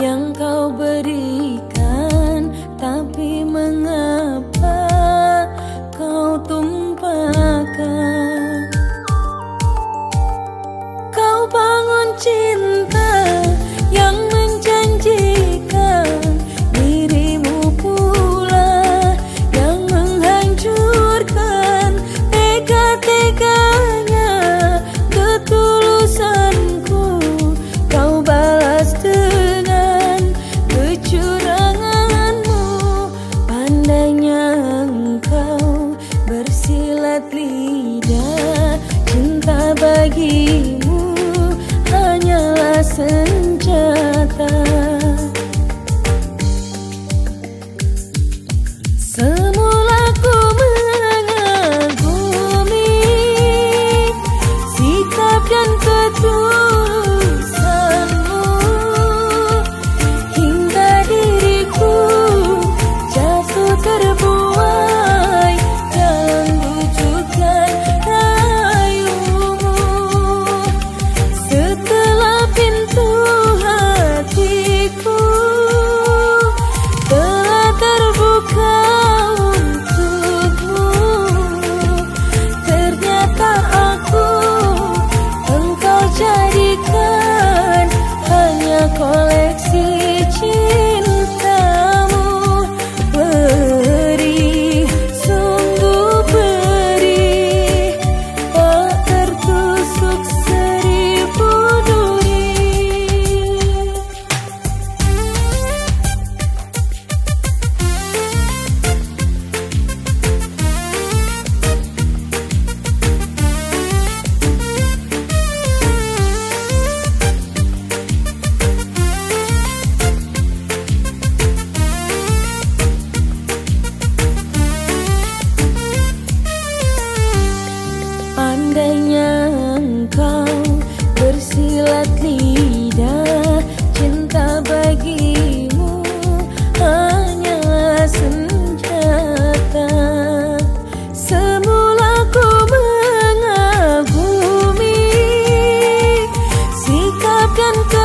yang kau beri.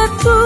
Terima kasih.